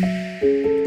Música